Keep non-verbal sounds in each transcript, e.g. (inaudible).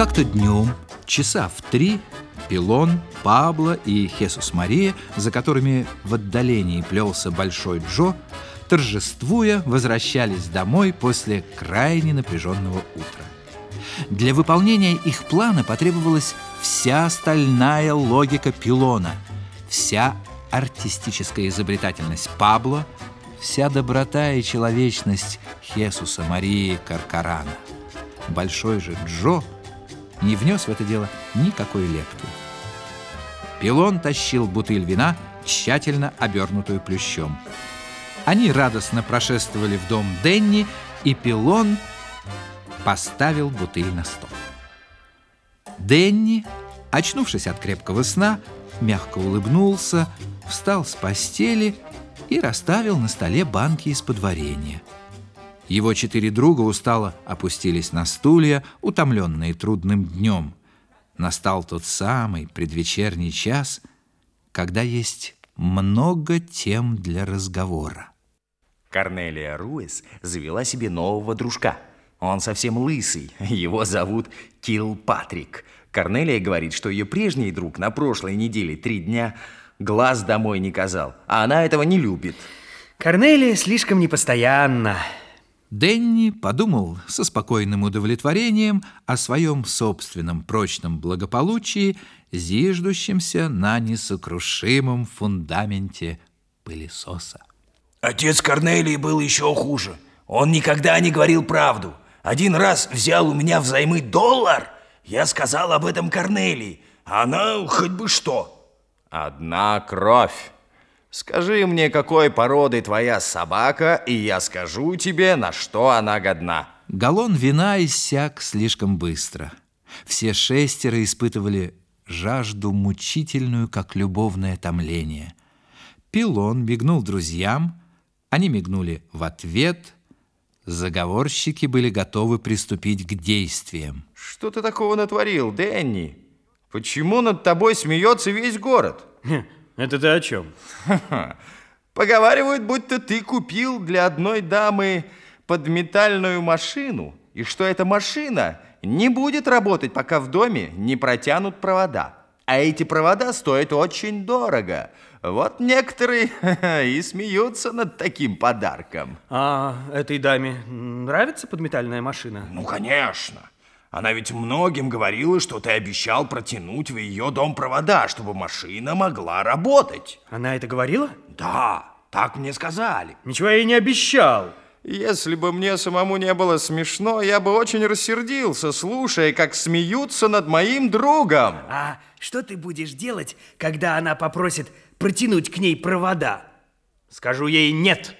Как-то днем, часа в три, Пилон, Пабло и Хесус Мария, за которыми в отдалении плелся Большой Джо, торжествуя, возвращались домой после крайне напряженного утра. Для выполнения их плана потребовалась вся остальная логика Пилона, вся артистическая изобретательность Пабло, вся доброта и человечность Хесуса Марии Каркарана. Большой же Джо не внес в это дело никакой лепты. Пилон тащил бутыль вина, тщательно обернутую плющом. Они радостно прошествовали в дом Денни, и Пилон поставил бутыль на стол. Денни, очнувшись от крепкого сна, мягко улыбнулся, встал с постели и расставил на столе банки из-под варенья. Его четыре друга устало опустились на стулья, утомленные трудным днем. Настал тот самый предвечерний час, когда есть много тем для разговора. Корнелия Руэс завела себе нового дружка. Он совсем лысый, его зовут Килл Патрик. Корнелия говорит, что ее прежний друг на прошлой неделе три дня глаз домой не казал, а она этого не любит. Корнелия слишком непостоянна. Денни подумал со спокойным удовлетворением о своем собственном прочном благополучии, зиждущемся на несокрушимом фундаменте пылесоса. Отец Корнелии был еще хуже. Он никогда не говорил правду. Один раз взял у меня взаймы доллар. Я сказал об этом Корнелии. А она хоть бы что. Одна кровь. Скажи мне, какой породы твоя собака, и я скажу тебе, на что она годна. Галлон вина иссяк слишком быстро. Все шестеро испытывали жажду мучительную, как любовное томление. Пилон мигнул друзьям, они мигнули в ответ. Заговорщики были готовы приступить к действиям. Что ты такого натворил, Дэнни? Почему над тобой смеется весь город? (laughs) Это ты о чем? (laughs) Поговаривают, будто ты купил для одной дамы подметальную машину, и что эта машина не будет работать, пока в доме не протянут провода. А эти провода стоят очень дорого. Вот некоторые (laughs) и смеются над таким подарком. А этой даме нравится подметальная машина? Ну, конечно. Она ведь многим говорила, что ты обещал протянуть в ее дом провода, чтобы машина могла работать. Она это говорила? Да, так мне сказали. Ничего я ей не обещал. Если бы мне самому не было смешно, я бы очень рассердился, слушая, как смеются над моим другом. А что ты будешь делать, когда она попросит протянуть к ней провода? Скажу ей нет.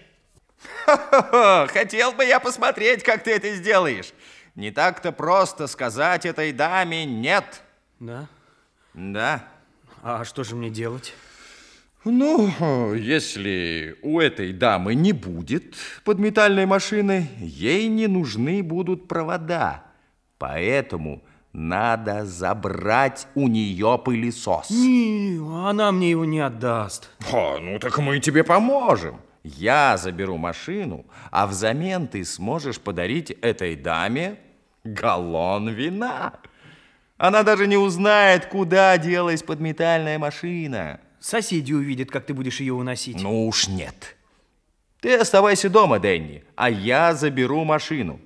Хотел бы я посмотреть, как ты это сделаешь. Не так-то просто сказать этой даме «нет». Да? Да. А что же мне делать? Ну, если у этой дамы не будет подметальной машины, ей не нужны будут провода. Поэтому надо забрать у нее пылесос. Не, она мне его не отдаст. А, ну так мы тебе поможем. Я заберу машину, а взамен ты сможешь подарить этой даме галлон вина. Она даже не узнает, куда делась подметальная машина. Соседи увидят, как ты будешь ее уносить. Ну уж нет. Ты оставайся дома, Дэнни, а я заберу машину.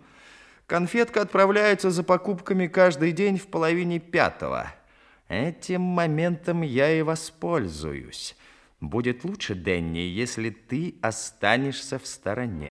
Конфетка отправляется за покупками каждый день в половине пятого. Этим моментом я и воспользуюсь. Будет лучше, Дэнни, если ты останешься в стороне.